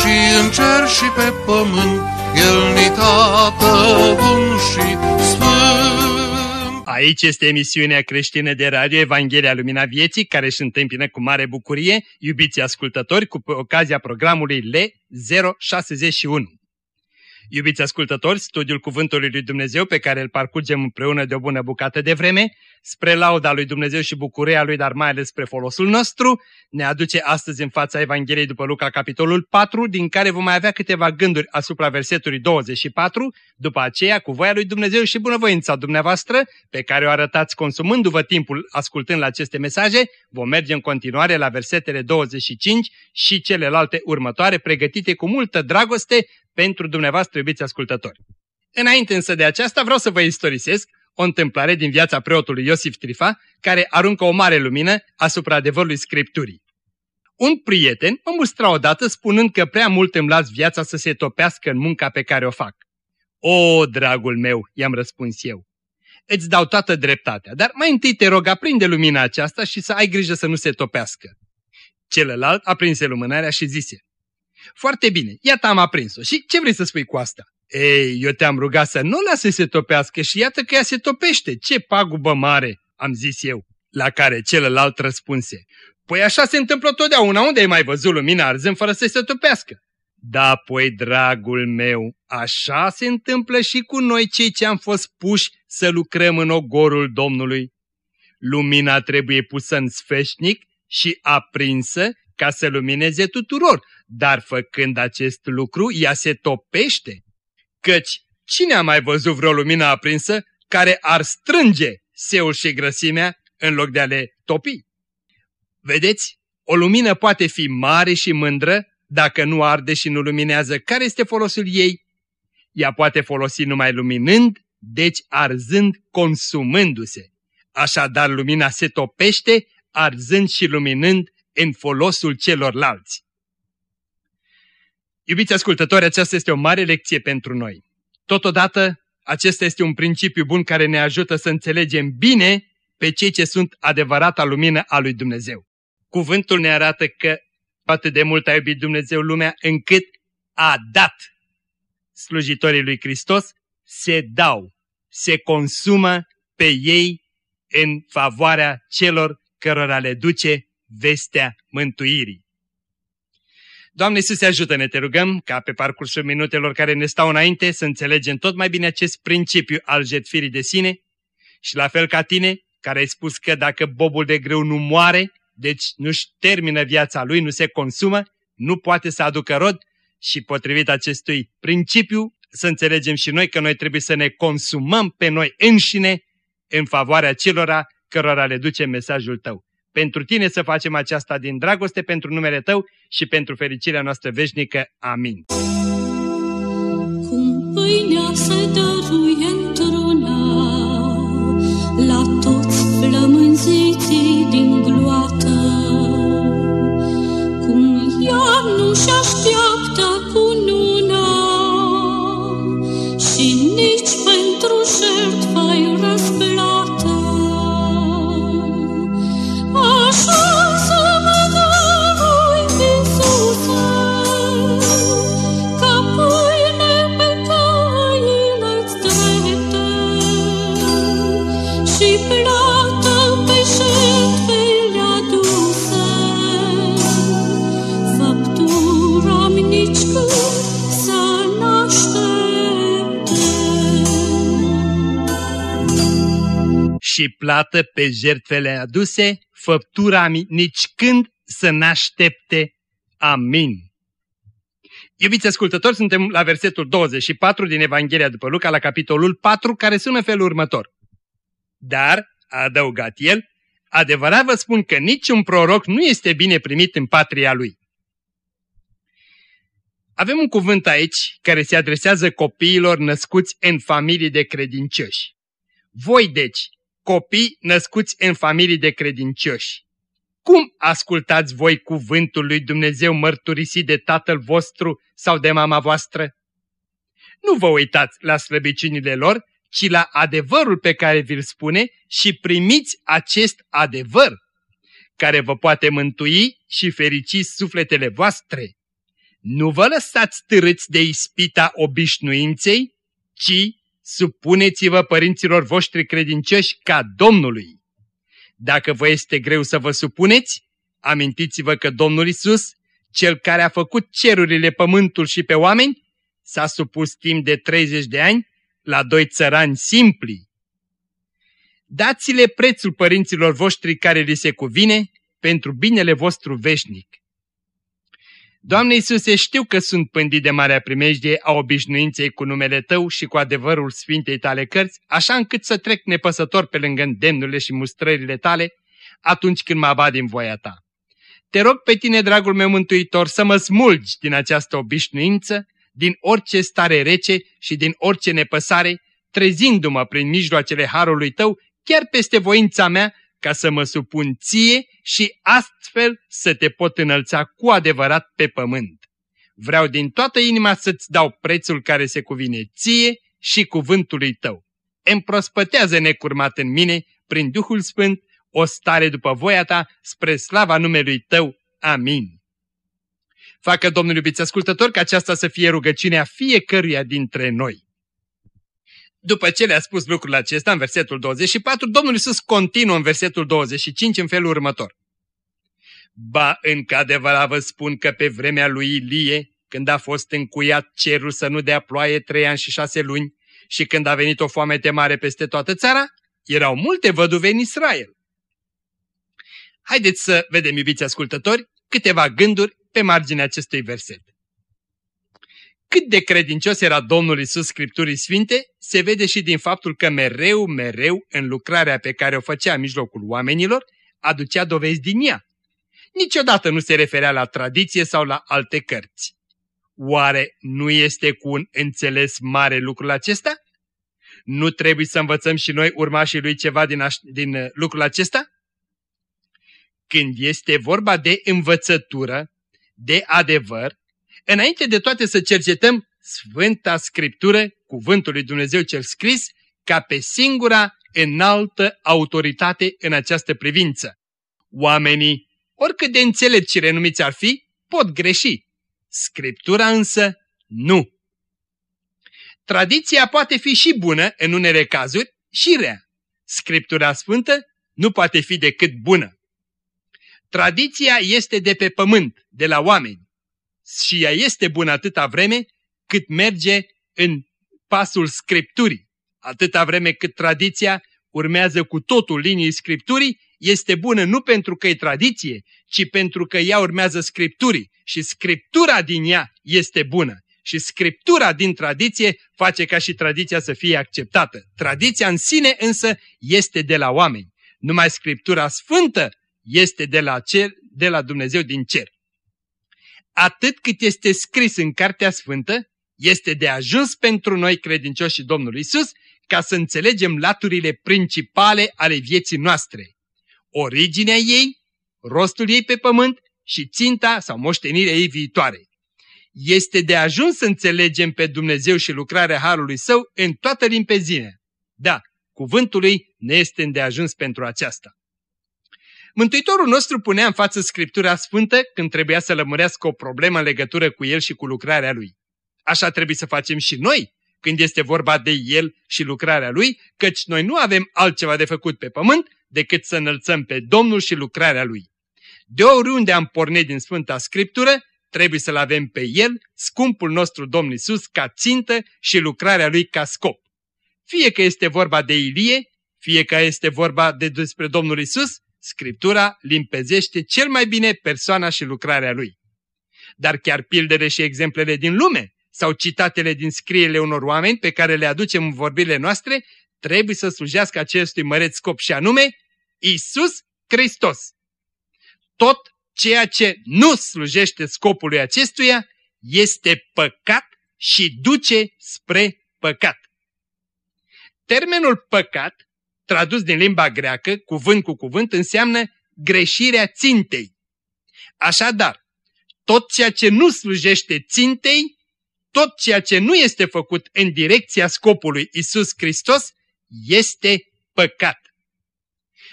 și în cer și pe pământ, El ni tată bun și sfânt. Aici este emisiunea creștină de radio Evanghelia Lumina Vieții, care își întâmpină cu mare bucurie, iubiții ascultători, cu ocazia programului L061. Iubiți ascultători, studiul Cuvântului lui Dumnezeu pe care îl parcurgem împreună de o bună bucată de vreme, spre lauda lui Dumnezeu și bucuria lui, dar mai ales spre folosul nostru, ne aduce astăzi în fața Evangheliei după Luca, capitolul 4, din care vom mai avea câteva gânduri asupra versetului 24, după aceea, cu voia lui Dumnezeu și bunăvoința dumneavoastră, pe care o arătați consumându-vă timpul ascultând la aceste mesaje, vom merge în continuare la versetele 25 și celelalte următoare, pregătite cu multă dragoste pentru dumneavoastră, iubiți ascultători. Înainte însă de aceasta vreau să vă istorisesc o întâmplare din viața preotului Iosif Trifa, care aruncă o mare lumină asupra adevărului Scripturii. Un prieten mă mustra odată spunând că prea mult îmi las viața să se topească în munca pe care o fac. O, dragul meu, i-am răspuns eu, îți dau toată dreptatea, dar mai întâi te rog aprinde lumina aceasta și să ai grijă să nu se topească. Celălalt aprinse lumânarea și zise, foarte bine, iată am aprins-o. Și ce vrei să spui cu asta? Ei, eu te-am rugat să nu lasă să se topească și iată că ea se topește. Ce pagubă mare, am zis eu. La care celălalt răspunse. Păi așa se întâmplă totdeauna, unde ai mai văzut lumina arzând fără să se topească? Da, păi, dragul meu, așa se întâmplă și cu noi cei ce am fost puși să lucrăm în ogorul Domnului. Lumina trebuie pusă în sfeșnic și aprinsă ca să lumineze tuturor, dar făcând acest lucru, ea se topește. Căci cine a mai văzut vreo lumină aprinsă care ar strânge seul și grăsimea în loc de a le topi? Vedeți, o lumină poate fi mare și mândră dacă nu arde și nu luminează. Care este folosul ei? Ea poate folosi numai luminând, deci arzând, consumându-se. Așadar, lumina se topește, arzând și luminând în folosul celorlalți. Iubiți ascultători, aceasta este o mare lecție pentru noi. Totodată, acesta este un principiu bun care ne ajută să înțelegem bine pe cei ce sunt adevărata lumină a lui Dumnezeu. Cuvântul ne arată că atât de mult a iubit Dumnezeu lumea încât a dat slujitorii lui Hristos, se dau, se consumă pe ei în favoarea celor cărora le duce vestea mântuirii. Doamne Iisuse, ajută-ne, te rugăm, ca pe parcursul minutelor care ne stau înainte să înțelegem tot mai bine acest principiu al jetfirii de sine și la fel ca tine, care ai spus că dacă bobul de grâu nu moare, deci nu-și termină viața lui, nu se consumă, nu poate să aducă rod și potrivit acestui principiu să înțelegem și noi că noi trebuie să ne consumăm pe noi înșine în favoarea celora cărora le duce mesajul tău pentru tine să facem aceasta din dragoste pentru numele tău și pentru fericirea noastră veșnică. Amin. Cum pâinea se dăruie și plată pe jertfele aduse, făptura nici când să n-aștepte. Amin. Iubiți ascultători, suntem la versetul 24 din Evanghelia după Luca, la capitolul 4, care sună felul următor. Dar, a adăugat el, adevărat vă spun că niciun proroc nu este bine primit în patria lui. Avem un cuvânt aici care se adresează copiilor născuți în familii de credincioși. Voi, deci, copii născuți în familii de credincioși, cum ascultați voi cuvântul lui Dumnezeu mărturisit de tatăl vostru sau de mama voastră? Nu vă uitați la slăbiciunile lor, ci la adevărul pe care vi-l spune și primiți acest adevăr, care vă poate mântui și ferici sufletele voastre. Nu vă lăsați târâți de ispita obișnuinței, ci supuneți-vă părinților voștri credincioși ca Domnului. Dacă vă este greu să vă supuneți, amintiți-vă că Domnul Isus, Cel care a făcut cerurile, pământul și pe oameni, s-a supus timp de 30 de ani la doi țărani simpli. Dați-le prețul părinților voștri care li se cuvine pentru binele vostru veșnic. Doamne Iisuse, știu că sunt pândit de marea primejdie a obișnuinței cu numele Tău și cu adevărul Sfintei Tale cărți, așa încât să trec nepăsător pe lângă îndemnurile și mustrările Tale atunci când mă abad din voia Ta. Te rog pe Tine, dragul meu mântuitor, să mă smulgi din această obișnuință, din orice stare rece și din orice nepăsare, trezindu-mă prin mijloacele Harului Tău, chiar peste voința mea, ca să mă supun ție și astfel să te pot înălța cu adevărat pe pământ. Vreau din toată inima să-ți dau prețul care se cuvine ție și cuvântului tău. Împrospătează necurmat în mine, prin Duhul Sfânt, o stare după voia ta, spre slava numelui tău. Amin. Facă, Domnul iubiți ascultători, ca aceasta să fie rugăciunea fiecăruia dintre noi. După ce le-a spus lucrul acesta în versetul 24, Domnul Iisus continuă în versetul 25 în felul următor. Ba, încă adevărat vă spun că pe vremea lui Ilie, când a fost încuiat cerul să nu dea ploaie trei ani și șase luni și când a venit o foamete mare peste toată țara, erau multe văduve în Israel. Haideți să vedem, iubiți ascultători, câteva gânduri pe marginea acestui verset. Cât de credincios era Domnul Isus Scripturii Sfinte, se vede și din faptul că mereu, mereu, în lucrarea pe care o făcea în mijlocul oamenilor, aducea dovezi din ea. Niciodată nu se referea la tradiție sau la alte cărți. Oare nu este cu un înțeles mare lucrul acesta? Nu trebuie să învățăm și noi urmașii lui ceva din, din uh, lucrul acesta? Când este vorba de învățătură, de adevăr, înainte de toate să cercetăm Sfânta Scriptură, Cuvântul lui Dumnezeu cel scris, ca pe singura înaltă autoritate în această privință. Oamenii, oricât de înțelepți și renumiți ar fi, pot greși. Scriptura însă nu. Tradiția poate fi și bună în unele cazuri și rea. Scriptura Sfântă nu poate fi decât bună. Tradiția este de pe pământ, de la oameni și ea este bună atâta vreme cât merge în pasul Scripturii. Atâta vreme cât tradiția urmează cu totul liniii Scripturii, este bună nu pentru că e tradiție, ci pentru că ea urmează Scripturii și Scriptura din ea este bună. Și Scriptura din tradiție face ca și tradiția să fie acceptată. Tradiția în sine însă este de la oameni. Numai Scriptura Sfântă este de la, cer, de la Dumnezeu din cer atât cât este scris în Cartea Sfântă, este de ajuns pentru noi credincioși Domnului Isus ca să înțelegem laturile principale ale vieții noastre. Originea ei, rostul ei pe pământ și ținta sau moștenirea ei viitoare. Este de ajuns să înțelegem pe Dumnezeu și lucrarea Harului Său în toată limpezinea. Da, cuvântul lui ne este îndeajuns pentru aceasta. Mântuitorul nostru punea în față Scriptura Sfântă când trebuia să lămurească o problemă în legătură cu El și cu lucrarea Lui. Așa trebuie să facem și noi când este vorba de El și lucrarea Lui, căci noi nu avem altceva de făcut pe pământ decât să înălțăm pe Domnul și lucrarea Lui. De oriunde am pornit din Sfânta Scriptură, trebuie să-L avem pe El, scumpul nostru Domn Isus, ca țintă și lucrarea Lui ca scop. Fie că este vorba de Ilie, fie că este vorba de despre Domnul Isus, Scriptura limpezește cel mai bine persoana și lucrarea lui. Dar chiar pildele și exemplele din lume sau citatele din scrierile unor oameni pe care le aducem în vorbirile noastre trebuie să slujească acestui măreț scop și anume Isus Hristos. Tot ceea ce nu slujește scopului acestuia este păcat și duce spre păcat. Termenul păcat, tradus din limba greacă, cuvânt cu cuvânt, înseamnă greșirea țintei. Așadar, tot ceea ce nu slujește țintei, tot ceea ce nu este făcut în direcția scopului Isus Hristos, este păcat.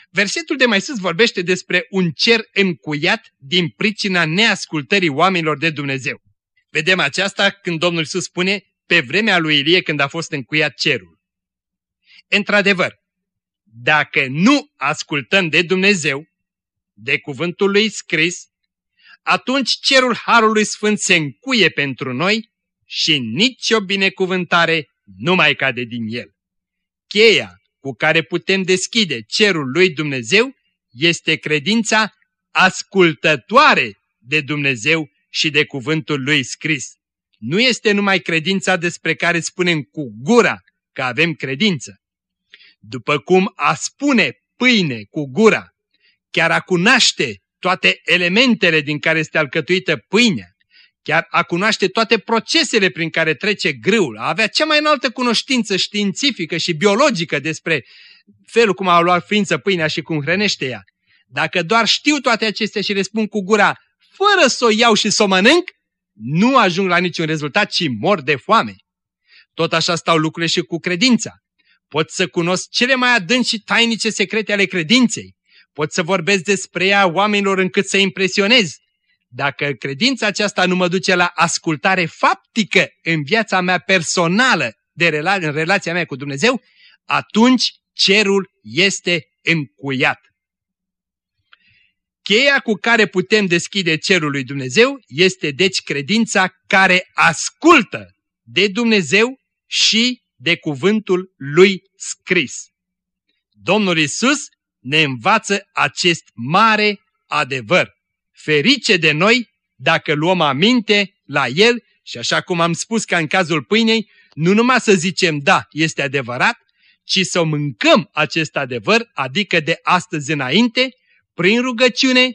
Versetul de mai sus vorbește despre un cer încuiat din pricina neascultării oamenilor de Dumnezeu. Vedem aceasta când Domnul Iisus spune pe vremea lui Ilie când a fost încuiat cerul. Într-adevăr, dacă nu ascultăm de Dumnezeu, de cuvântul lui scris, atunci cerul Harului Sfânt se încuie pentru noi și nicio binecuvântare nu mai cade din el. Cheia cu care putem deschide cerul lui Dumnezeu este credința ascultătoare de Dumnezeu și de cuvântul lui scris. Nu este numai credința despre care spunem cu gura că avem credință. După cum a spune pâine cu gura, chiar a cunoaște toate elementele din care este alcătuită pâinea, chiar a cunoaște toate procesele prin care trece grâul, a avea cea mai înaltă cunoștință științifică și biologică despre felul cum a luat ființă pâinea și cum hrănește ea. Dacă doar știu toate acestea și le spun cu gura, fără să o iau și să o mănânc, nu ajung la niciun rezultat, ci mor de foame. Tot așa stau lucrurile și cu credința. Pot să cunosc cele mai adânci și tainice secrete ale credinței. Pot să vorbesc despre ea oamenilor încât să impresionez. Dacă credința aceasta nu mă duce la ascultare faptică în viața mea personală, de rela în relația mea cu Dumnezeu, atunci cerul este încuiat. Cheia cu care putem deschide cerul lui Dumnezeu este deci credința care ascultă de Dumnezeu și de cuvântul lui scris. Domnul Isus ne învață acest mare adevăr. Ferice de noi dacă luăm aminte la el și așa cum am spus ca în cazul pâinei, nu numai să zicem da, este adevărat, ci să mâncăm acest adevăr, adică de astăzi înainte, prin rugăciune,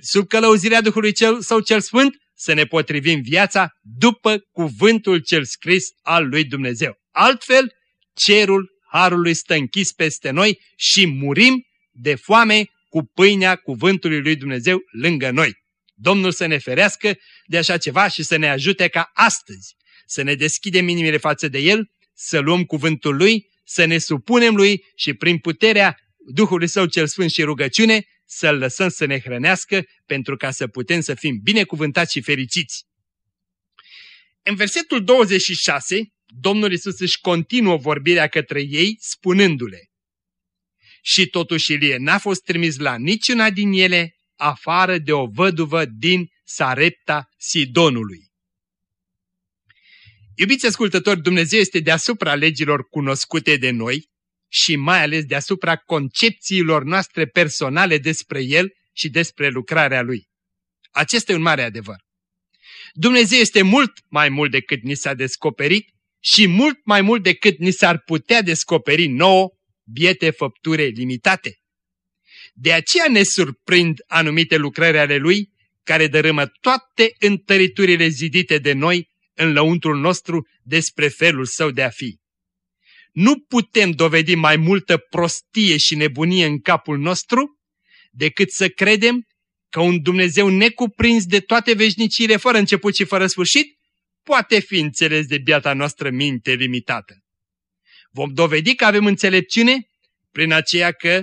sub călăuzirea Duhului cel, Său cel Sfânt, să ne potrivim viața după cuvântul cel scris al lui Dumnezeu. Altfel, cerul Harului stă închis peste noi și murim de foame cu pâinea cuvântului lui Dumnezeu lângă noi. Domnul să ne ferească de așa ceva și să ne ajute ca astăzi să ne deschidem inimile față de El, să luăm cuvântul Lui, să ne supunem Lui și prin puterea Duhului Său cel Sfânt și rugăciune să-L lăsăm să ne hrănească pentru ca să putem să fim binecuvântați și fericiți. În versetul 26, Domnul Isus își continuă vorbirea către ei spunându-le Și totuși Ilie n-a fost trimis la niciuna din ele afară de o văduvă din Sarepta Sidonului. Iubiți ascultători, Dumnezeu este deasupra legilor cunoscute de noi și mai ales deasupra concepțiilor noastre personale despre El și despre lucrarea Lui. Acesta e un mare adevăr. Dumnezeu este mult mai mult decât ni s-a descoperit și mult mai mult decât ni s-ar putea descoperi nouă biete făpture limitate. De aceea ne surprind anumite lucrări ale Lui care dărâmă toate întăriturile zidite de noi în lăuntrul nostru despre felul său de a fi. Nu putem dovedi mai multă prostie și nebunie în capul nostru decât să credem că un Dumnezeu necuprins de toate veșniciile fără început și fără sfârșit poate fi înțeles de biata noastră minte limitată. Vom dovedi că avem înțelepciune prin aceea că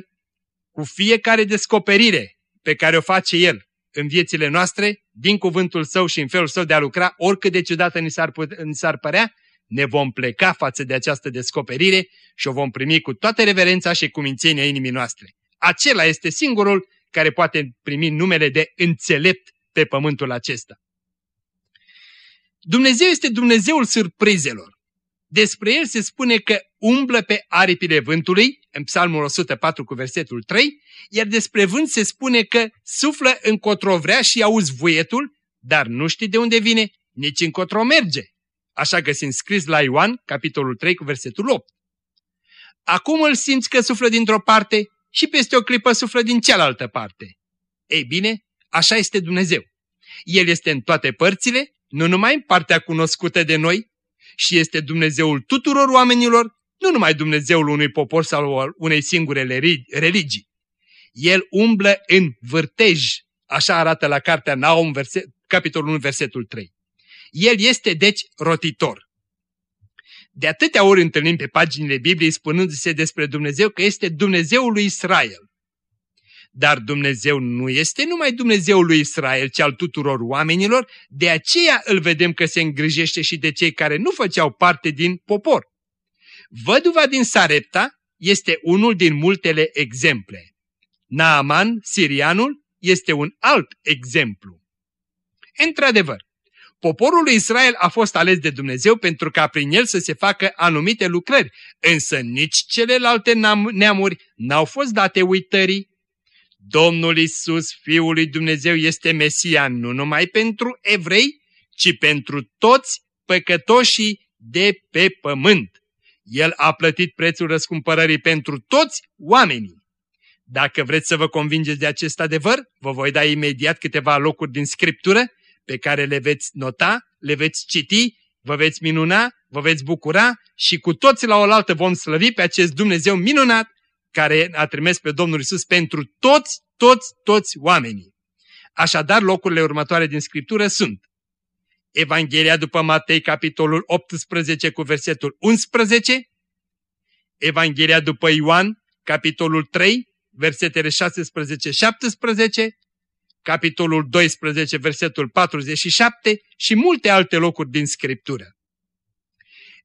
cu fiecare descoperire pe care o face El în viețile noastre, din cuvântul său și în felul său de a lucra, oricât de ciudată ni s-ar, ni s-ar părea, ne vom pleca față de această descoperire și o vom primi cu toată reverența și cumințenia inimii noastre. Acela este singurul care poate primi numele de înțelept pe pământul acesta. Dumnezeu este Dumnezeul surprizelor. Despre el se spune că umblă pe aripile vântului, în psalmul 104 cu versetul 3, iar despre vânt se spune că suflă încotro vrea și auzi vuietul, dar nu știi de unde vine, nici încotro merge. Așa găsim scris la Ioan, capitolul 3 cu versetul 8. Acum îl simți că suflă dintr-o parte și peste o clipă suflă din cealaltă parte. Ei bine, așa este Dumnezeu. El este în toate părțile, nu numai în partea cunoscută de noi, și este Dumnezeul tuturor oamenilor, nu numai Dumnezeul unui popor sau unei singure religii. El umblă în vârtej, așa arată la cartea Naum, verset, capitolul 1, versetul 3. El este, deci, rotitor. De atâtea ori întâlnim pe paginile Bibliei spunându-se despre Dumnezeu că este Dumnezeul lui Israel. Dar Dumnezeu nu este numai Dumnezeul lui Israel, ci al tuturor oamenilor, de aceea îl vedem că se îngrijește și de cei care nu făceau parte din popor. Văduva din Sarepta este unul din multele exemple. Naaman, sirianul, este un alt exemplu. Într-adevăr, poporul lui Israel a fost ales de Dumnezeu pentru ca prin el să se facă anumite lucrări, însă nici celelalte neamuri n-au fost date uitării. Domnul Isus, Fiul lui Dumnezeu, este Mesia nu numai pentru evrei, ci pentru toți păcătoșii de pe pământ. El a plătit prețul răscumpărării pentru toți oamenii. Dacă vreți să vă convingeți de acest adevăr, vă voi da imediat câteva locuri din Scriptură pe care le veți nota, le veți citi, vă veți minuna, vă veți bucura și cu toți la oaltă vom slăvi pe acest Dumnezeu minunat care a trimis pe Domnul Isus pentru toți, toți, toți oamenii. Așadar, locurile următoare din Scriptură sunt Evanghelia după Matei, capitolul 18 cu versetul 11, Evanghelia după Ioan, capitolul 3, versetele 16-17, capitolul 12, versetul 47 și multe alte locuri din Scriptură.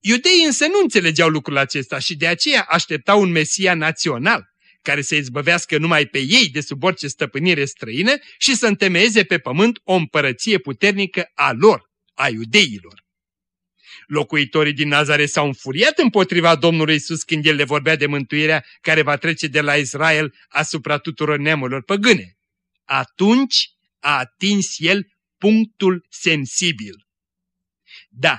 Iudeii însă nu înțelegeau lucrul acesta și de aceea așteptau un Mesia național, care să izbăvească numai pe ei de sub orice stăpânire străină și să întemeieze pe pământ o împărăție puternică a lor, a iudeilor. Locuitorii din Nazare s-au înfuriat împotriva Domnului Isus când el le vorbea de mântuirea care va trece de la Israel asupra tuturor neamurilor păgâne. Atunci a atins el punctul sensibil. Da,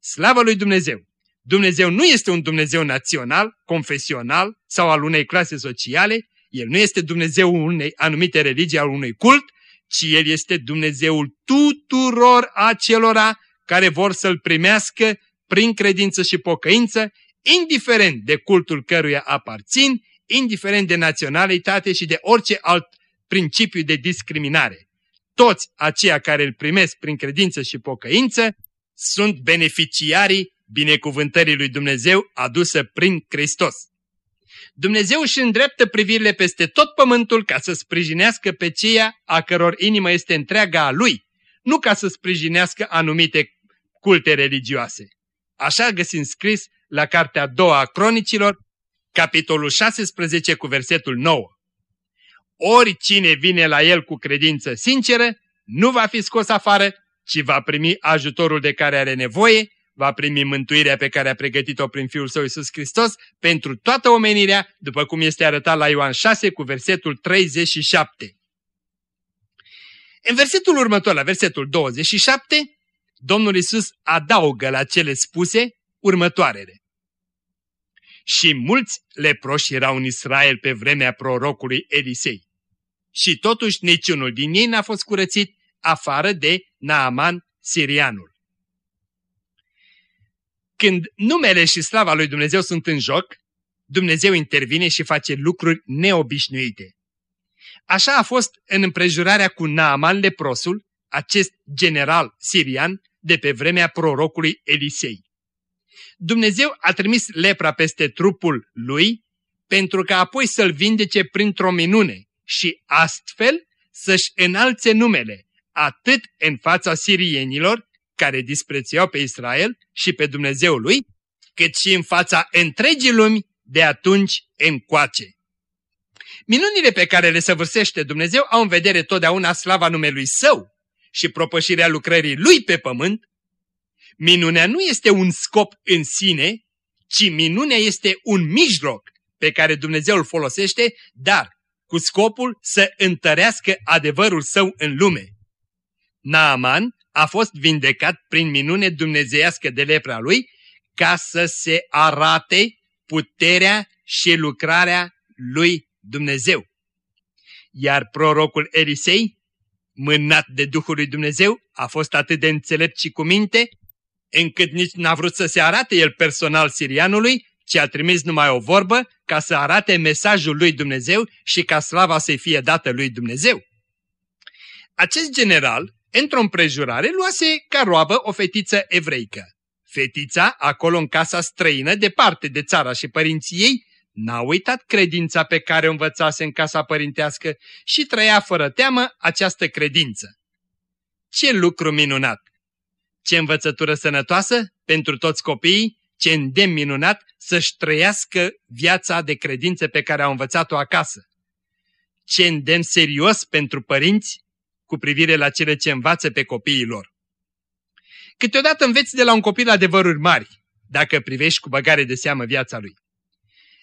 slavă lui Dumnezeu! Dumnezeu nu este un Dumnezeu național, confesional sau al unei clase sociale, El nu este Dumnezeu unei anumite religii, al unui cult, ci El este Dumnezeul tuturor acelora care vor să-L primească prin credință și pocăință, indiferent de cultul căruia aparțin, indiferent de naționalitate și de orice alt principiu de discriminare. Toți aceia care îl primesc prin credință și pocăință sunt beneficiarii binecuvântării lui Dumnezeu adusă prin Hristos. Dumnezeu își îndreaptă privirile peste tot pământul ca să sprijinească pe ceea a căror inimă este întreaga a lui, nu ca să sprijinească anumite culte religioase. Așa găsim scris la cartea a doua a cronicilor, capitolul 16 cu versetul 9. Oricine vine la el cu credință sinceră, nu va fi scos afară, ci va primi ajutorul de care are nevoie, va primi mântuirea pe care a pregătit-o prin Fiul Său Iisus Hristos pentru toată omenirea, după cum este arătat la Ioan 6 cu versetul 37. În versetul următor, la versetul 27, Domnul Isus adaugă la cele spuse următoarele. Și mulți leproși erau în Israel pe vremea prorocului Elisei. Și totuși niciunul din ei n-a fost curățit, afară de Naaman sirianul. Când numele și slava lui Dumnezeu sunt în joc, Dumnezeu intervine și face lucruri neobișnuite. Așa a fost în împrejurarea cu Naaman leprosul, acest general sirian, de pe vremea prorocului Elisei. Dumnezeu a trimis lepra peste trupul lui pentru ca apoi să-l vindece printr-o minune și astfel să-și înalțe numele, atât în fața sirienilor, care disprețuiau pe Israel și pe Dumnezeul lui, cât și în fața întregii lumi de atunci încoace. Minunile pe care le săvârșește Dumnezeu au în vedere totdeauna slava numelui Său și propășirea lucrării Lui pe pământ. Minunea nu este un scop în sine, ci minunea este un mijloc pe care Dumnezeu îl folosește, dar cu scopul să întărească adevărul său în lume. Naaman a fost vindecat prin minune dumnezeiască de lepra lui ca să se arate puterea și lucrarea lui Dumnezeu. Iar prorocul Elisei mânat de Duhul lui Dumnezeu, a fost atât de înțelept și cu minte, încât nici n-a vrut să se arate el personal sirianului, ci a trimis numai o vorbă ca să arate mesajul lui Dumnezeu și ca slava să-i fie dată lui Dumnezeu. Acest general, într-o împrejurare, luase ca roabă o fetiță evreică. Fetița, acolo în casa străină, departe de țara și părinții ei, n-a uitat credința pe care o învățase în casa părintească și trăia fără teamă această credință. Ce lucru minunat! Ce învățătură sănătoasă pentru toți copiii, ce îndemn minunat să-și trăiască viața de credință pe care au învățat-o acasă. Ce îndemn serios pentru părinți cu privire la cele ce învață pe copiii lor. Câteodată înveți de la un copil adevăruri mari, dacă privești cu băgare de seamă viața lui.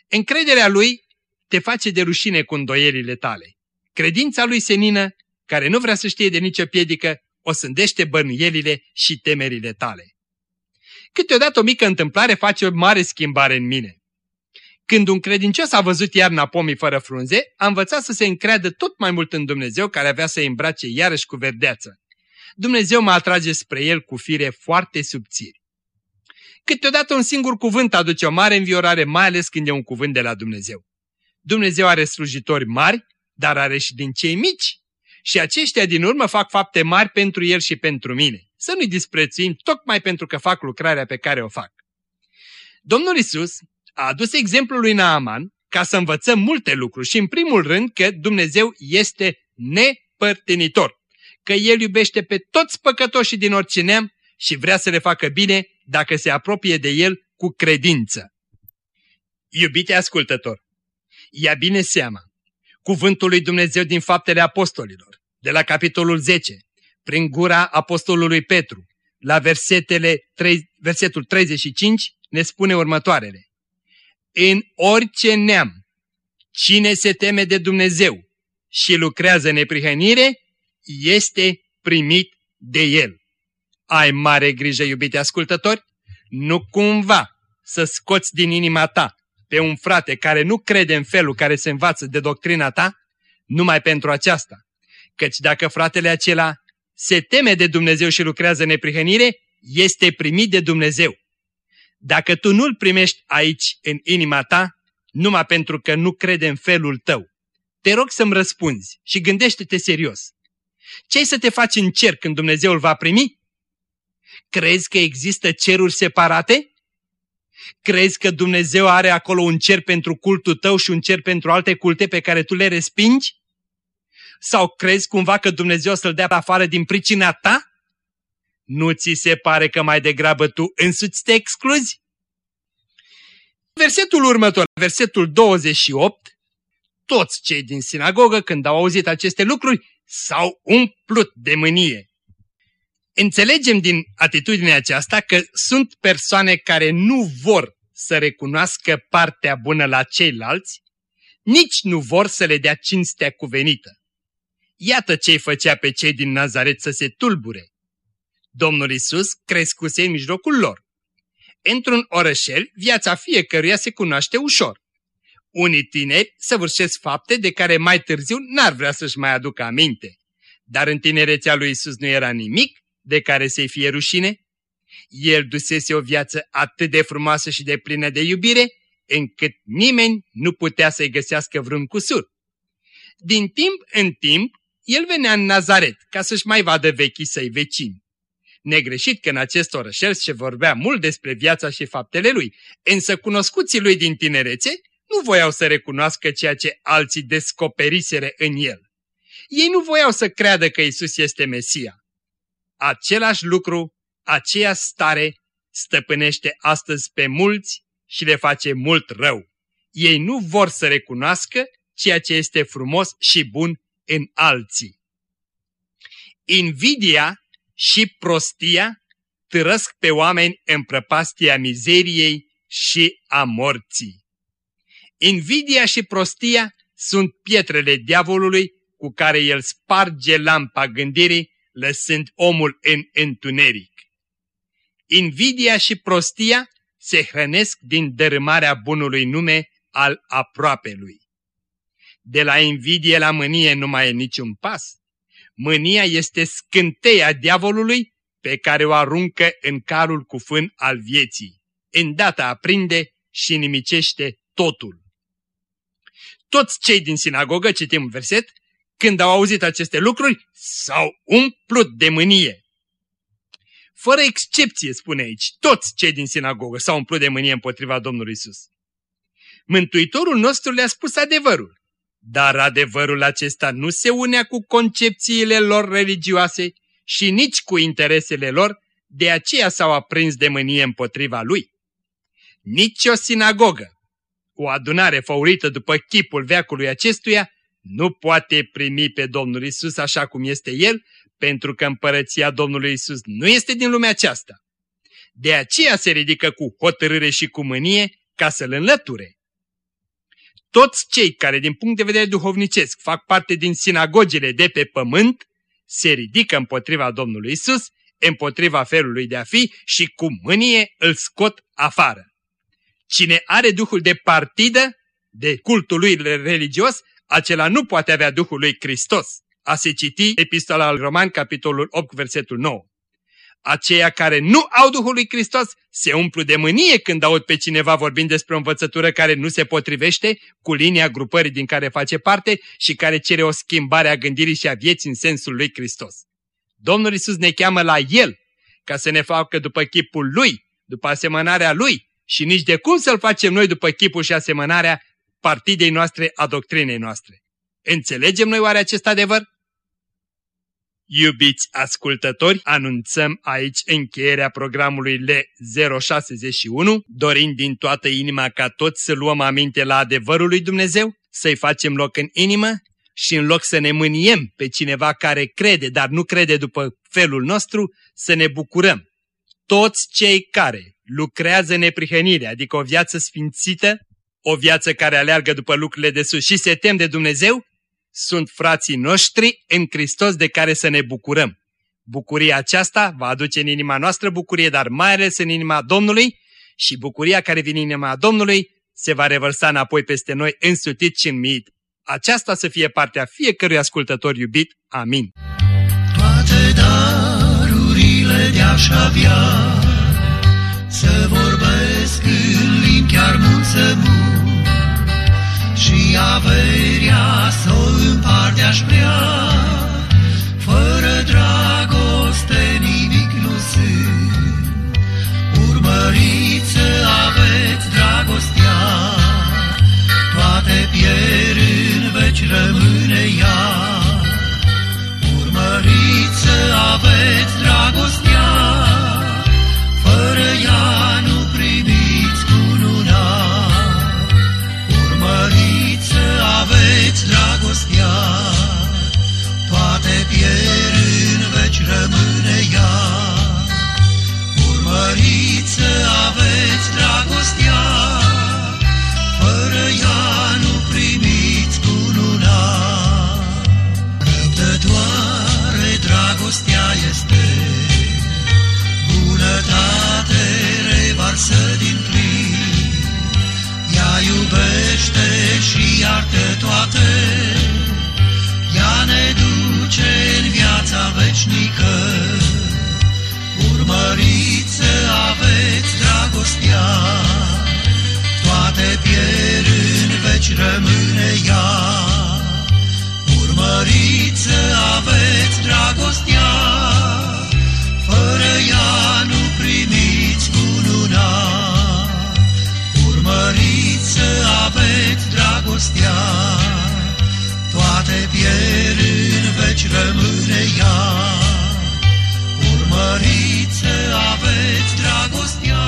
Încrederea lui te face de rușine cu îndoierile tale. Credința lui senină, care nu vrea să știe de nicio piedică, o sândește bănuielile și temerile tale. Câteodată o mică întâmplare face o mare schimbare în mine. Când un credincios a văzut iarna pomii fără frunze, a învățat să se încreadă tot mai mult în Dumnezeu care avea să-i îmbrace iarăși cu verdeață. Dumnezeu mă atrage spre el cu fire foarte subțiri. Câteodată un singur cuvânt aduce o mare înviorare, mai ales când e un cuvânt de la Dumnezeu. Dumnezeu are slujitori mari, dar are și din cei mici. Și aceștia din urmă fac fapte mari pentru el și pentru mine. Să nu-i disprețuim tocmai pentru că fac lucrarea pe care o fac. Domnul Isus a adus exemplul lui Naaman ca să învățăm multe lucruri și în primul rând că Dumnezeu este nepărtinitor, că El iubește pe toți păcătoșii din orice neam și vrea să le facă bine dacă se apropie de El cu credință. Iubite ascultător, ia bine seama, cuvântul lui Dumnezeu din faptele apostolilor, de la capitolul 10, prin gura apostolului Petru, la versetele 3, versetul 35, ne spune următoarele. În orice neam, cine se teme de Dumnezeu și lucrează neprihănire, este primit de El. Ai mare grijă, iubite ascultători, nu cumva să scoți din inima ta pe un frate care nu crede în felul care se învață de doctrina ta, numai pentru aceasta. Căci dacă fratele acela se teme de Dumnezeu și lucrează neprihănire, este primit de Dumnezeu. Dacă tu nu-L primești aici, în inima ta, numai pentru că nu crede în felul tău, te rog să-mi răspunzi și gândește-te serios. Ce ai să te faci în cer când Dumnezeu îl va primi? Crezi că există ceruri separate? Crezi că Dumnezeu are acolo un cer pentru cultul tău și un cer pentru alte culte pe care tu le respingi? Sau crezi cumva că Dumnezeu o să-l dea afară din pricina ta? Nu ți se pare că mai degrabă tu însuți te excluzi? Versetul următor, versetul 28, toți cei din sinagogă, când au auzit aceste lucruri, s-au umplut de mânie. Înțelegem din atitudinea aceasta că sunt persoane care nu vor să recunoască partea bună la ceilalți, nici nu vor să le dea cinstea cuvenită. Iată ce-i făcea pe cei din Nazaret să se tulbure. Domnul Isus crescuse în mijlocul lor. Într-un orășel, viața fiecăruia se cunoaște ușor. Unii tineri săvârșesc fapte de care mai târziu n-ar vrea să-și mai aducă aminte. Dar în tinerețea lui Isus nu era nimic de care să-i fie rușine? El dusese o viață atât de frumoasă și de plină de iubire, încât nimeni nu putea să-i găsească vreun cusur. Din timp în timp, el venea în Nazaret ca să-și mai vadă vechii săi vecini. Negreșit că în acest orășel se vorbea mult despre viața și faptele lui, însă cunoscuții lui din tinerețe nu voiau să recunoască ceea ce alții descoperiseră în el. Ei nu voiau să creadă că Isus este Mesia. Același lucru, aceea stare, stăpânește astăzi pe mulți și le face mult rău. Ei nu vor să recunoască ceea ce este frumos și bun în alții. Invidia și prostia târăsc pe oameni în prăpastia mizeriei și a morții. Invidia și prostia sunt pietrele diavolului cu care el sparge lampa gândirii, lăsând omul în întuneric. Invidia și prostia se hrănesc din dărâmarea bunului nume al aproapelui. De la invidie la mânie nu mai e niciun pas. Mânia este scânteia diavolului pe care o aruncă în carul cu fân al vieții. Îndată aprinde și nimicește totul. Toți cei din sinagogă, citim verset, când au auzit aceste lucruri, s-au umplut de mânie. Fără excepție, spune aici, toți cei din sinagogă s-au umplut de mânie împotriva Domnului Isus. Mântuitorul nostru le-a spus adevărul, dar adevărul acesta nu se unea cu concepțiile lor religioase și nici cu interesele lor, de aceea s-au aprins de mânie împotriva lui. Nici o sinagogă, o adunare făurită după chipul veacului acestuia, nu poate primi pe Domnul Isus așa cum este El, pentru că împărăția Domnului Isus nu este din lumea aceasta. De aceea se ridică cu hotărâre și cu mânie ca să-L înlăture. Toți cei care din punct de vedere duhovnicesc fac parte din sinagogile de pe pământ se ridică împotriva Domnului Isus, împotriva felului de a fi și cu mânie îl scot afară. Cine are duhul de partidă, de cultul lui religios, acela nu poate avea Duhul lui Hristos. A se citi epistola al Roman, capitolul 8, versetul 9. Aceia care nu au Duhul lui Hristos se umplu de mânie când aud pe cineva vorbind despre o învățătură care nu se potrivește cu linia grupării din care face parte și care cere o schimbare a gândirii și a vieții în sensul lui Hristos. Domnul Isus ne cheamă la El ca să ne facă după chipul Lui, după asemănarea Lui și nici de cum să-L facem noi după chipul și asemănarea partidei noastre, a doctrinei noastre. Înțelegem noi oare acest adevăr? Iubiți ascultători, anunțăm aici încheierea programului L061, dorind din toată inima ca toți să luăm aminte la adevărul lui Dumnezeu, să-i facem loc în inimă și în loc să ne mâniem pe cineva care crede, dar nu crede după felul nostru, să ne bucurăm. Toți cei care lucrează neprihănire, adică o viață sfințită, o viață care aleargă după lucrurile de sus și se tem de Dumnezeu, sunt frații noștri în Hristos de care să ne bucurăm. Bucuria aceasta va aduce în inima noastră bucurie, dar mai ales în inima Domnului și bucuria care vine în inima Domnului se va revărsa înapoi peste noi însutit și înmiit. Aceasta să fie partea fiecărui ascultător iubit. Amin. Toate darurile de-aș avea Să vorbesc în limbi chiar mult să Și averia să o împart aș vrea veșnică. Urmăriți să aveți dragostea Toate pierd în veci rămâne ea. Urmăriți să aveți dragostea Fără ea nu primiți cununa Urmăriți să aveți dragostea Toate pierd în veci rămâne ea. Urmăriți aveți dragostea,